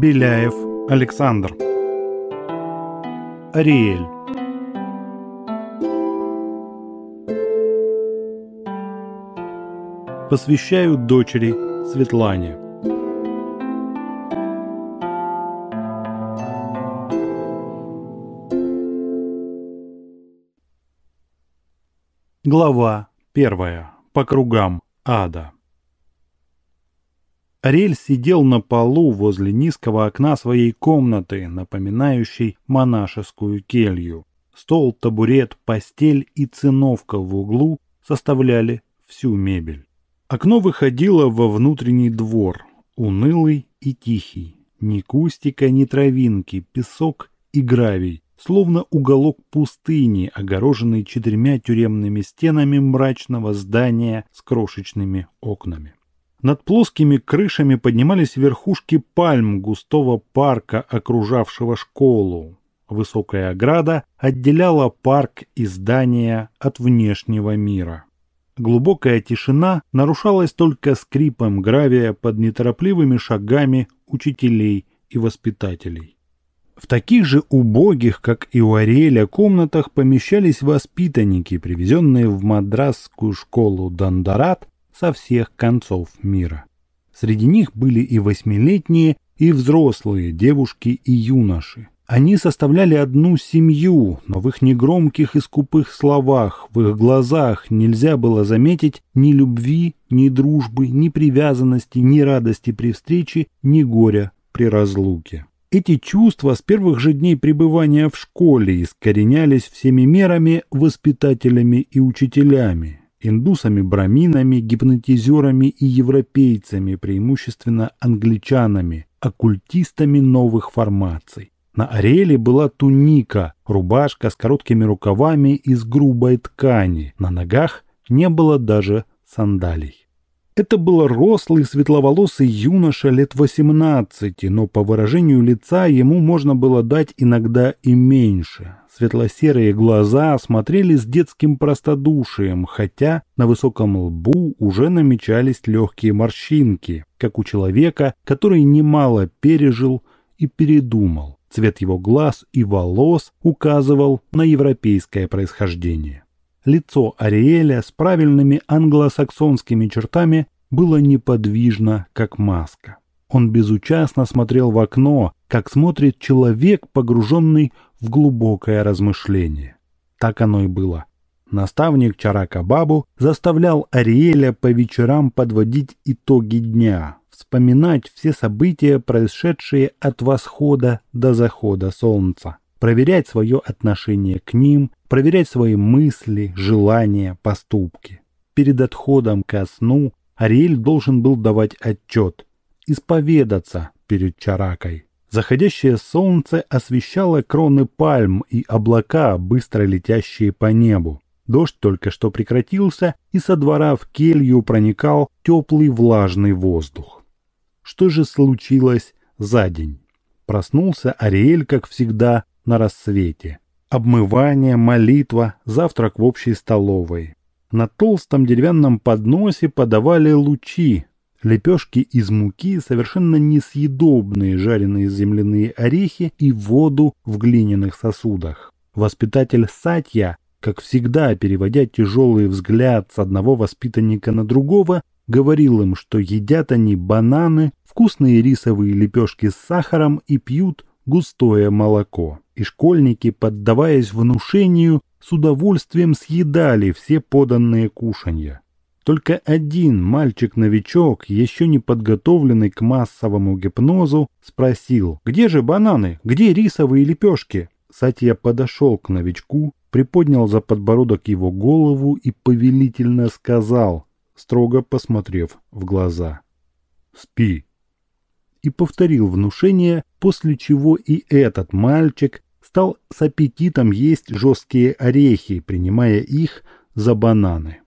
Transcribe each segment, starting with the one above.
Беляев Александр Ариэль Посвящаю дочери Светлане Глава первая. По кругам ада. Ариэль сидел на полу возле низкого окна своей комнаты, напоминающей монашескую келью. Стол, табурет, постель и циновка в углу составляли всю мебель. Окно выходило во внутренний двор, унылый и тихий. Ни кустика, ни травинки, песок и гравий, словно уголок пустыни, огороженный четырьмя тюремными стенами мрачного здания с крошечными окнами. Над плоскими крышами поднимались верхушки пальм густого парка, окружавшего школу. Высокая ограда отделяла парк и здание от внешнего мира. Глубокая тишина нарушалась только скрипом гравия под неторопливыми шагами учителей и воспитателей. В таких же убогих, как и у Ариэля, комнатах помещались воспитанники, привезенные в мадрасскую школу Дандарат со всех концов мира. Среди них были и восьмилетние, и взрослые девушки и юноши. Они составляли одну семью, но в их негромких и скупых словах, в их глазах нельзя было заметить ни любви, ни дружбы, ни привязанности, ни радости при встрече, ни горя при разлуке. Эти чувства с первых же дней пребывания в школе искоренялись всеми мерами воспитателями и учителями, индусами-браминами, гипнотизерами и европейцами, преимущественно англичанами, оккультистами новых формаций. На Ариэле была туника, рубашка с короткими рукавами из грубой ткани, на ногах не было даже сандалий. Это был рослый светловолосый юноша лет 18, но по выражению лица ему можно было дать иногда и меньше. Светло-серые глаза смотрели с детским простодушием, хотя на высоком лбу уже намечались легкие морщинки, как у человека, который немало пережил и передумал. Цвет его глаз и волос указывал на европейское происхождение. Лицо Ариэля с правильными англосаксонскими чертами было неподвижно, как маска. Он безучастно смотрел в окно, как смотрит человек, погруженный в глубокое размышление. Так оно и было. Наставник Чарака Бабу заставлял Ариэля по вечерам подводить итоги дня, вспоминать все события, происшедшие от восхода до захода солнца, проверять свое отношение к ним, проверять свои мысли, желания, поступки. Перед отходом ко сну Ариэль должен был давать отчет, исповедаться перед Чаракой. Заходящее солнце освещало кроны пальм и облака, быстро летящие по небу. Дождь только что прекратился, и со двора в келью проникал теплый влажный воздух. Что же случилось за день? Проснулся Ариэль, как всегда, на рассвете. Обмывание, молитва, завтрак в общей столовой. На толстом деревянном подносе подавали лучи, лепешки из муки, совершенно несъедобные жареные земляные орехи и воду в глиняных сосудах. Воспитатель Сатья, как всегда переводя тяжелый взгляд с одного воспитанника на другого, говорил им, что едят они бананы, вкусные рисовые лепешки с сахаром и пьют густое молоко. И школьники, поддаваясь внушению, с удовольствием съедали все поданные кушанья. Только один мальчик-новичок, еще не подготовленный к массовому гипнозу, спросил, где же бананы, где рисовые лепешки? Сатья подошел к новичку, приподнял за подбородок его голову и повелительно сказал, строго посмотрев в глаза. «Спи». И повторил внушение, после чего и этот мальчик стал с аппетитом есть жесткие орехи, принимая их за бананы.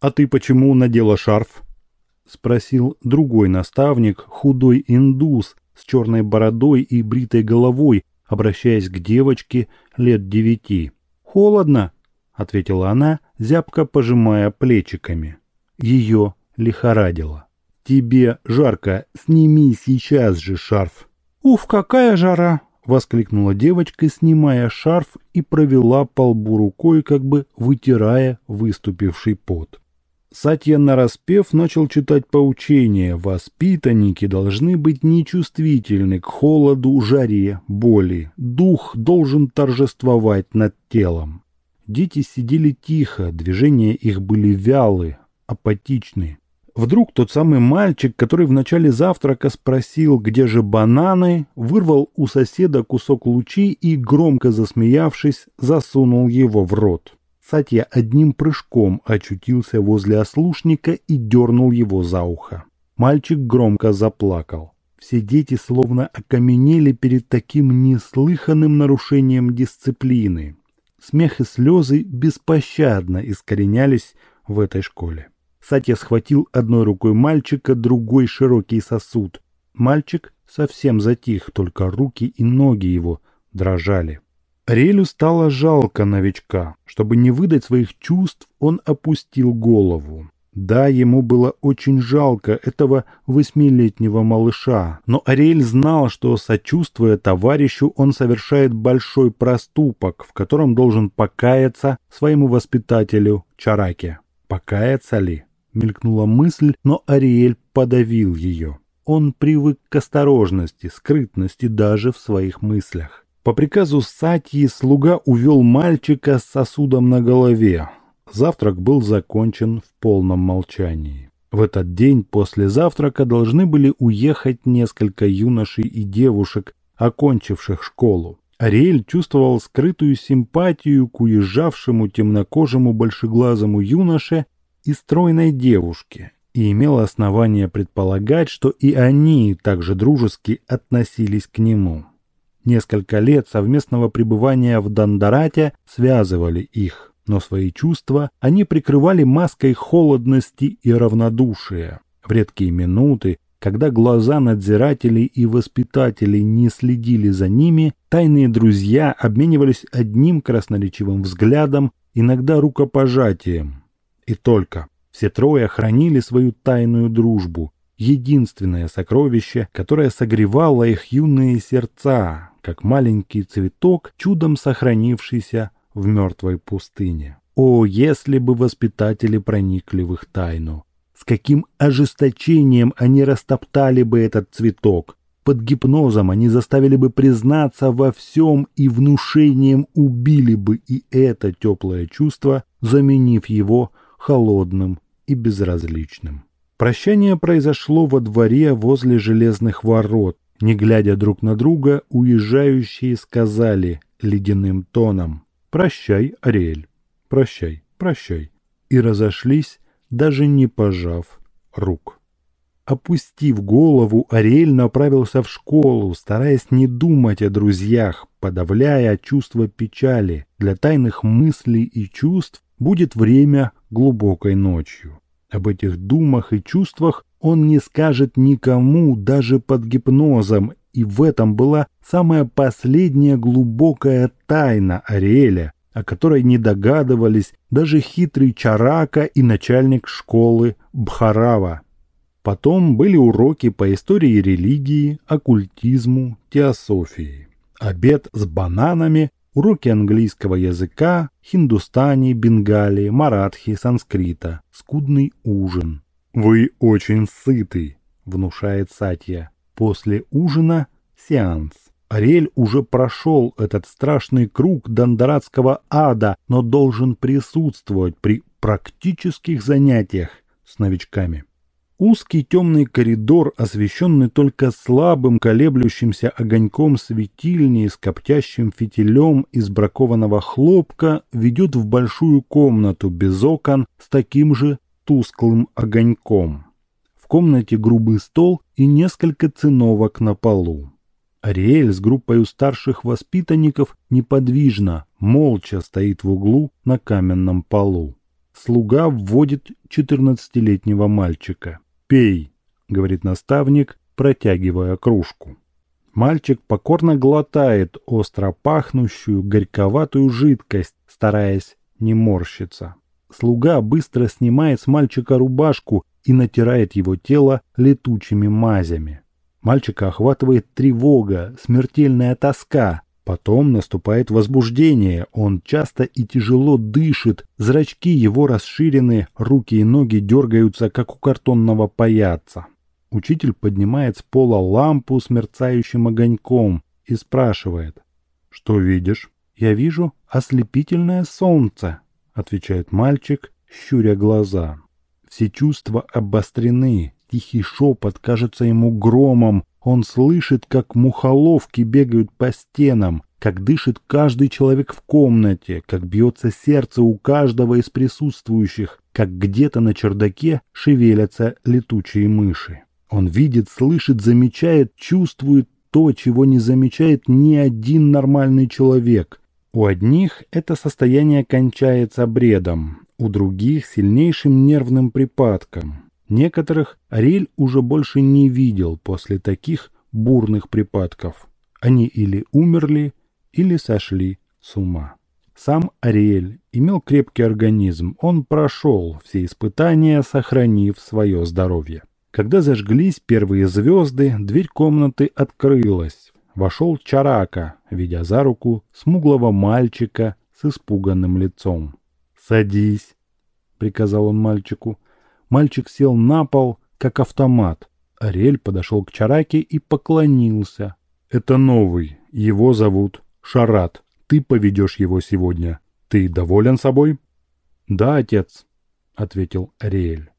«А ты почему надела шарф?» – спросил другой наставник, худой индус с черной бородой и бритой головой, обращаясь к девочке лет девяти. «Холодно», – ответила она, зябко пожимая плечиками. Ее лихорадило. «Тебе жарко, сними сейчас же шарф», «Уф, какая жара!» – воскликнула девочка, снимая шарф и провела по лбу рукой, как бы вытирая выступивший пот. Сатья нараспев начал читать поучение. Воспитанники должны быть нечувствительны к холоду, жаре, боли. Дух должен торжествовать над телом. Дети сидели тихо, движения их были вялы, апатичны. Вдруг тот самый мальчик, который в начале завтрака спросил, где же бананы, вырвал у соседа кусок лучи и, громко засмеявшись, засунул его в рот. Сатья одним прыжком очутился возле ослушника и дернул его за ухо. Мальчик громко заплакал. Все дети словно окаменели перед таким неслыханным нарушением дисциплины. Смех и слезы беспощадно искоренялись в этой школе. Сатья схватил одной рукой мальчика, другой широкий сосуд. Мальчик совсем затих, только руки и ноги его дрожали. Релю стало жалко новичка. Чтобы не выдать своих чувств, он опустил голову. Да, ему было очень жалко этого восьмилетнего малыша, но Ариэль знал, что, сочувствуя товарищу, он совершает большой проступок, в котором должен покаяться своему воспитателю Чараке. Покаяться ли? Мелькнула мысль, но Ариэль подавил ее. Он привык к осторожности, скрытности даже в своих мыслях. По приказу Сатьи слуга увел мальчика с сосудом на голове. Завтрак был закончен в полном молчании. В этот день после завтрака должны были уехать несколько юношей и девушек, окончивших школу. Ариэль чувствовал скрытую симпатию к уезжавшему темнокожему большеглазому юноше и стройной девушке, и имел основание предполагать, что и они также дружески относились к нему. Несколько лет совместного пребывания в Дандарате связывали их но свои чувства они прикрывали маской холодности и равнодушия. В редкие минуты, когда глаза надзирателей и воспитателей не следили за ними, тайные друзья обменивались одним красноречивым взглядом, иногда рукопожатием. И только все трое хранили свою тайную дружбу, единственное сокровище, которое согревало их юные сердца, как маленький цветок, чудом сохранившийся в мертвой пустыне. О, если бы воспитатели проникли в их тайну! С каким ожесточением они растоптали бы этот цветок! Под гипнозом они заставили бы признаться во всем и внушением убили бы и это теплое чувство, заменив его холодным и безразличным. Прощание произошло во дворе возле железных ворот. Не глядя друг на друга, уезжающие сказали ледяным тоном «Прощай, Ариэль, прощай, прощай», и разошлись, даже не пожав рук. Опустив голову, Ариэль направился в школу, стараясь не думать о друзьях, подавляя чувство печали. Для тайных мыслей и чувств будет время глубокой ночью. Об этих думах и чувствах он не скажет никому, даже под гипнозом, и в этом была самая последняя глубокая тайна Ариэля, о которой не догадывались даже хитрый Чарака и начальник школы Бхарава. Потом были уроки по истории религии, оккультизму, теософии. Обед с бананами, уроки английского языка, хиндустани, бенгалии, маратхи, санскрита, скудный ужин. «Вы очень сыты», — внушает Сатья. После ужина сеанс. Ариэль уже прошел этот страшный круг дондорадского ада, но должен присутствовать при практических занятиях с новичками. Узкий темный коридор, освещенный только слабым колеблющимся огоньком светильни с коптящим фитилем из бракованного хлопка, ведет в большую комнату без окон с таким же тусклым огоньком комнате грубый стол и несколько циновок на полу. Ариэль с группой старших воспитанников неподвижно, молча стоит в углу на каменном полу. Слуга вводит четырнадцатилетнего мальчика. «Пей», — говорит наставник, протягивая кружку. Мальчик покорно глотает остро пахнущую, горьковатую жидкость, стараясь не морщиться. Слуга быстро снимает с мальчика рубашку и натирает его тело летучими мазями. Мальчика охватывает тревога, смертельная тоска. Потом наступает возбуждение, он часто и тяжело дышит, зрачки его расширены, руки и ноги дергаются, как у картонного паяца. Учитель поднимает с пола лампу с мерцающим огоньком и спрашивает. «Что видишь?» «Я вижу ослепительное солнце», — отвечает мальчик, щуря глаза. Все чувства обострены, тихий шепот кажется ему громом, он слышит, как мухоловки бегают по стенам, как дышит каждый человек в комнате, как бьется сердце у каждого из присутствующих, как где-то на чердаке шевелятся летучие мыши. Он видит, слышит, замечает, чувствует то, чего не замечает ни один нормальный человек. У одних это состояние кончается бредом, у других – сильнейшим нервным припадком. Некоторых Ариэль уже больше не видел после таких бурных припадков. Они или умерли, или сошли с ума. Сам Ариэль имел крепкий организм, он прошел все испытания, сохранив свое здоровье. Когда зажглись первые звезды, дверь комнаты открылась. Вошел Чарака, ведя за руку смуглого мальчика с испуганным лицом. «Садись», — приказал он мальчику. Мальчик сел на пол, как автомат. Ариэль подошел к Чараке и поклонился. «Это новый. Его зовут Шарат. Ты поведешь его сегодня. Ты доволен собой?» «Да, отец», — ответил Ариэль.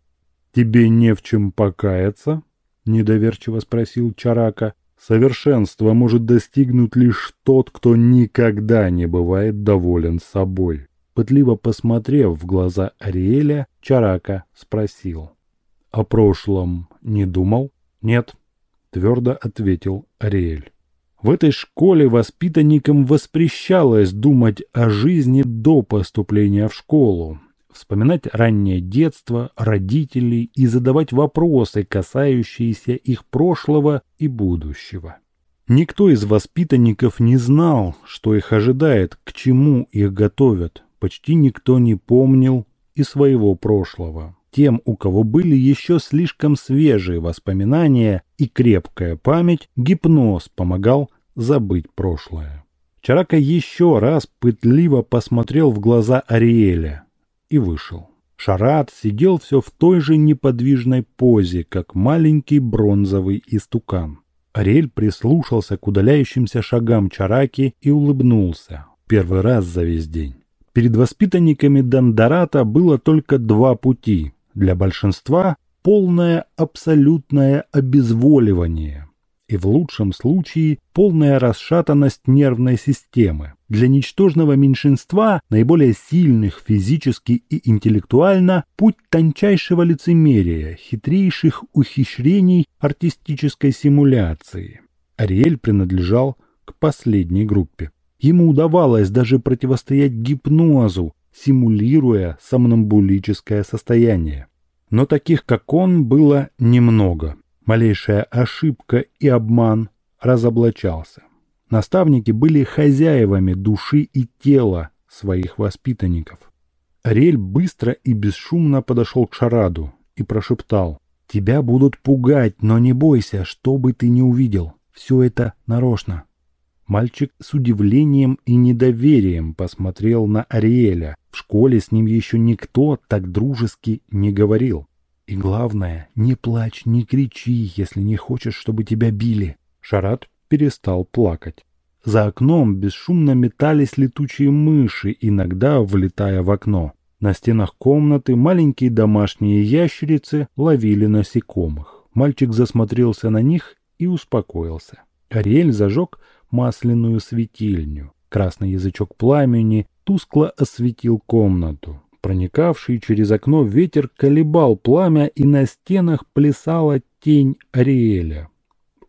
«Тебе не в чем покаяться?» — недоверчиво спросил Чарака. «Совершенство может достигнуть лишь тот, кто никогда не бывает доволен собой». Пытливо посмотрев в глаза Ариэля, Чарака спросил. «О прошлом не думал?» «Нет», — твердо ответил Ариэль. В этой школе воспитанникам воспрещалось думать о жизни до поступления в школу, вспоминать раннее детство, родителей и задавать вопросы, касающиеся их прошлого и будущего. Никто из воспитанников не знал, что их ожидает, к чему их готовят. Почти никто не помнил и своего прошлого. Тем, у кого были еще слишком свежие воспоминания и крепкая память, гипноз помогал забыть прошлое. Чарака еще раз пытливо посмотрел в глаза Ариэля и вышел. Шарат сидел все в той же неподвижной позе, как маленький бронзовый истукан. Ариэль прислушался к удаляющимся шагам Чараки и улыбнулся. Первый раз за весь день. Перед воспитанниками Дандарата было только два пути. Для большинства – полное абсолютное обезволивание и в лучшем случае полная расшатанность нервной системы. Для ничтожного меньшинства, наиболее сильных физически и интеллектуально, путь тончайшего лицемерия, хитрейших ухищрений артистической симуляции. Ариэль принадлежал к последней группе. Ему удавалось даже противостоять гипнозу, симулируя сомнамбулическое состояние. Но таких, как он, было немного. Малейшая ошибка и обман разоблачался. Наставники были хозяевами души и тела своих воспитанников. Ариэль быстро и бесшумно подошел к Шараду и прошептал. «Тебя будут пугать, но не бойся, что бы ты ни увидел. Все это нарочно». Мальчик с удивлением и недоверием посмотрел на Ариэля. В школе с ним еще никто так дружески не говорил. И главное, не плачь, не кричи, если не хочешь, чтобы тебя били. Шарат перестал плакать. За окном бесшумно метались летучие мыши, иногда влетая в окно. На стенах комнаты маленькие домашние ящерицы ловили насекомых. Мальчик засмотрелся на них и успокоился. Ариэль зажег масляную светильню. Красный язычок пламени тускло осветил комнату. Проникавший через окно ветер колебал пламя, и на стенах плясала тень Ариэля.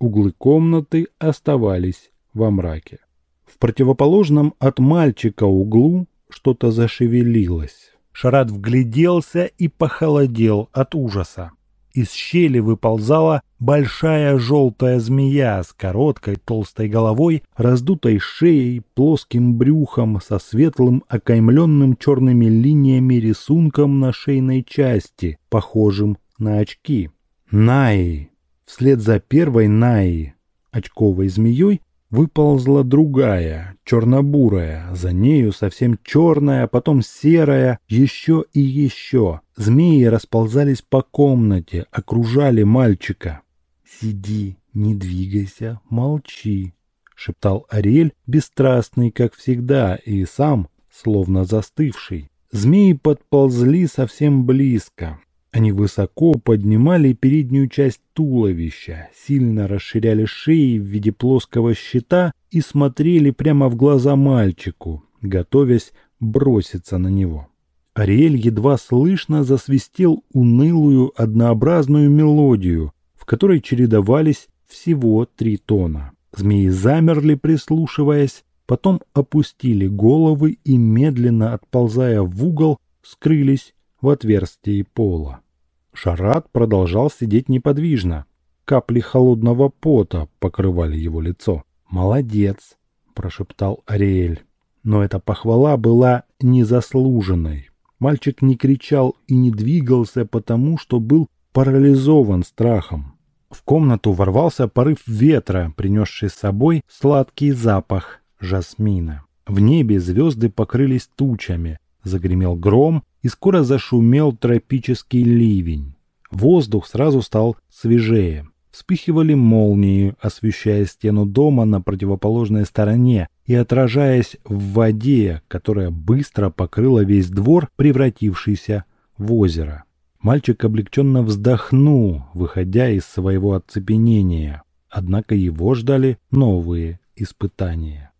Углы комнаты оставались во мраке. В противоположном от мальчика углу что-то зашевелилось. Шарат вгляделся и похолодел от ужаса. Из щели выползала большая желтая змея с короткой толстой головой, раздутой шеей, плоским брюхом, со светлым окаймленным черными линиями рисунком на шейной части, похожим на очки. «Най!» Вслед за первой Наи, очковой змеей, выползла другая, черно-бурая, за нею совсем черная, потом серая, еще и еще. Змеи расползались по комнате, окружали мальчика. «Сиди, не двигайся, молчи», — шептал Ариэль, бесстрастный, как всегда, и сам, словно застывший. Змеи подползли совсем близко. Они высоко поднимали переднюю часть туловища, сильно расширяли шеи в виде плоского щита и смотрели прямо в глаза мальчику, готовясь броситься на него. Ариэль едва слышно засвистел унылую однообразную мелодию, в которой чередовались всего три тона. Змеи замерли, прислушиваясь, потом опустили головы и, медленно отползая в угол, скрылись в отверстии пола. Шарат продолжал сидеть неподвижно. Капли холодного пота покрывали его лицо. «Молодец!» – прошептал Ариэль. Но эта похвала была незаслуженной. Мальчик не кричал и не двигался, потому что был парализован страхом. В комнату ворвался порыв ветра, принесший с собой сладкий запах жасмина. В небе звезды покрылись тучами, загремел гром, и скоро зашумел тропический ливень. Воздух сразу стал свежее. Вспыхивали молнии, освещая стену дома на противоположной стороне и отражаясь в воде, которая быстро покрыла весь двор, превратившийся в озеро. Мальчик облегченно вздохнул, выходя из своего оцепенения. Однако его ждали новые испытания.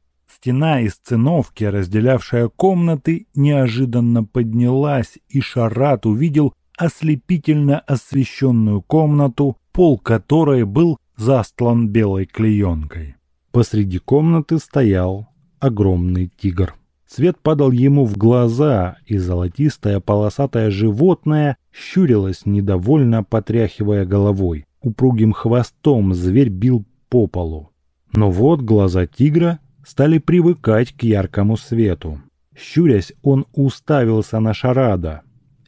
Стена из циновки, разделявшая комнаты, неожиданно поднялась, и Шарат увидел ослепительно освещенную комнату, пол которой был застлан белой клеенкой. Посреди комнаты стоял огромный тигр. Свет падал ему в глаза, и золотистое полосатое животное щурилось, недовольно потряхивая головой. Упругим хвостом зверь бил по полу. Но вот глаза тигра стали привыкать к яркому свету. Щурясь, он уставился на Шарада,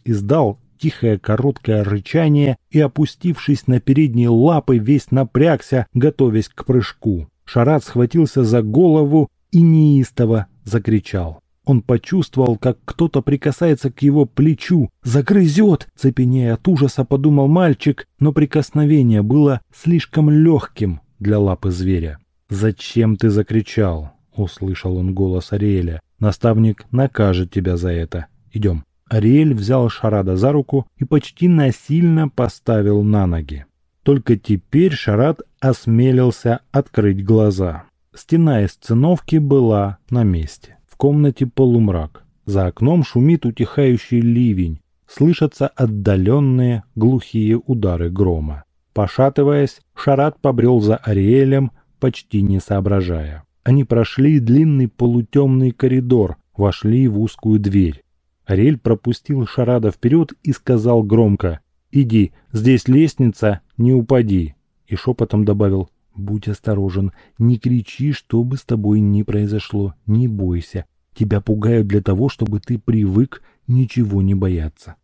издал тихое короткое рычание и, опустившись на передние лапы, весь напрягся, готовясь к прыжку. Шарад схватился за голову и неистово закричал. Он почувствовал, как кто-то прикасается к его плечу. «Загрызет!» – цепенея от ужаса, подумал мальчик, но прикосновение было слишком легким для лапы зверя. «Зачем ты закричал?» – услышал он голос Ариэля. «Наставник накажет тебя за это. Идем». Ариэль взял Шарада за руку и почти насильно поставил на ноги. Только теперь Шарад осмелился открыть глаза. Стена из циновки была на месте. В комнате полумрак. За окном шумит утихающий ливень. Слышатся отдаленные глухие удары грома. Пошатываясь, Шарад побрел за Ариэлем, почти не соображая. Они прошли длинный полутемный коридор, вошли в узкую дверь. Ариэль пропустил Шарада вперед и сказал громко «Иди, здесь лестница, не упади». И шепотом добавил «Будь осторожен, не кричи, что бы с тобой ни произошло, не бойся. Тебя пугают для того, чтобы ты привык ничего не бояться».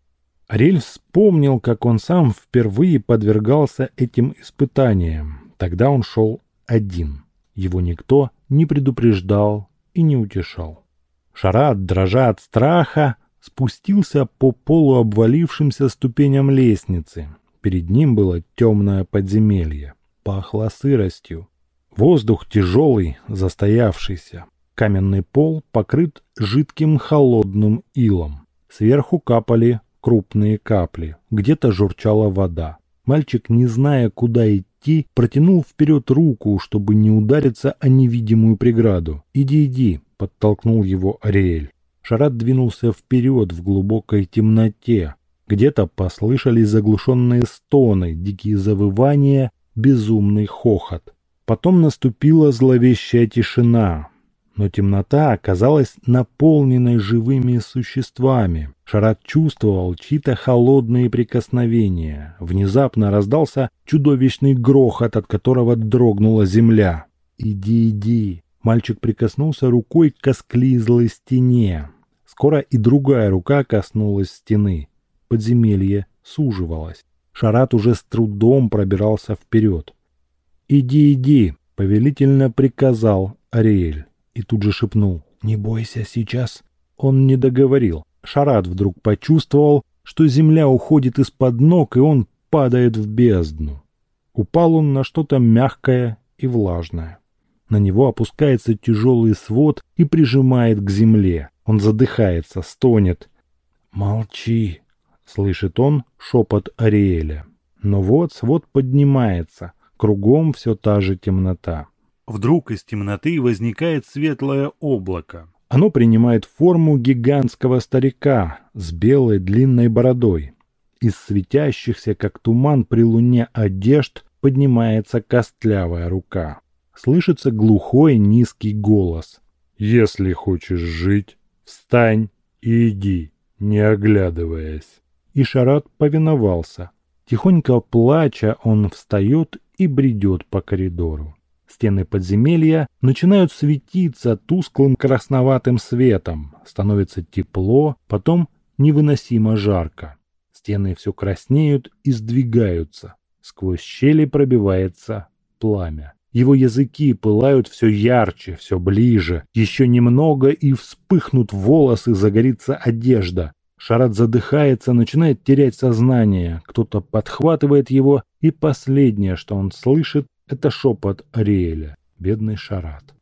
Ариэль вспомнил, как он сам впервые подвергался этим испытаниям. Тогда он шел один. Его никто не предупреждал и не утешал. Шарат, дрожа от страха, спустился по полуобвалившимся ступеням лестницы. Перед ним было темное подземелье. Пахло сыростью. Воздух тяжелый, застоявшийся. Каменный пол покрыт жидким холодным илом. Сверху капали крупные капли. Где-то журчала вода. Мальчик, не зная, куда идти, протянул вперед руку, чтобы не удариться о невидимую преграду. «Иди, иди», — подтолкнул его Ариэль. Шарат двинулся вперед в глубокой темноте. Где-то послышались заглушенные стоны, дикие завывания, безумный хохот. Потом наступила зловещая тишина, но темнота оказалась наполненной живыми существами. Шарат чувствовал чьи-то холодные прикосновения. Внезапно раздался чудовищный грохот, от которого дрогнула земля. «Иди, иди!» Мальчик прикоснулся рукой к осклизлой стене. Скоро и другая рука коснулась стены. Подземелье суживалось. Шарат уже с трудом пробирался вперед. «Иди, иди!» — повелительно приказал Ариэль. И тут же шепнул. «Не бойся сейчас!» Он не договорил. Шарат вдруг почувствовал, что земля уходит из-под ног, и он падает в бездну. Упал он на что-то мягкое и влажное. На него опускается тяжелый свод и прижимает к земле. Он задыхается, стонет. «Молчи!» — слышит он шепот Ариэля. Но вот свод поднимается, кругом все та же темнота. Вдруг из темноты возникает светлое облако. Оно принимает форму гигантского старика с белой длинной бородой. Из светящихся, как туман при луне одежд, поднимается костлявая рука. Слышится глухой низкий голос. «Если хочешь жить, встань и иди, не оглядываясь». И Шарат повиновался. Тихонько плача, он встает и бредет по коридору. Стены подземелья начинают светиться тусклым красноватым светом. Становится тепло, потом невыносимо жарко. Стены все краснеют и сдвигаются. Сквозь щели пробивается пламя. Его языки пылают все ярче, все ближе. Еще немного и вспыхнут волосы, загорится одежда. Шарат задыхается, начинает терять сознание. Кто-то подхватывает его, и последнее, что он слышит, это шепот Ариэля, бедный Шарат.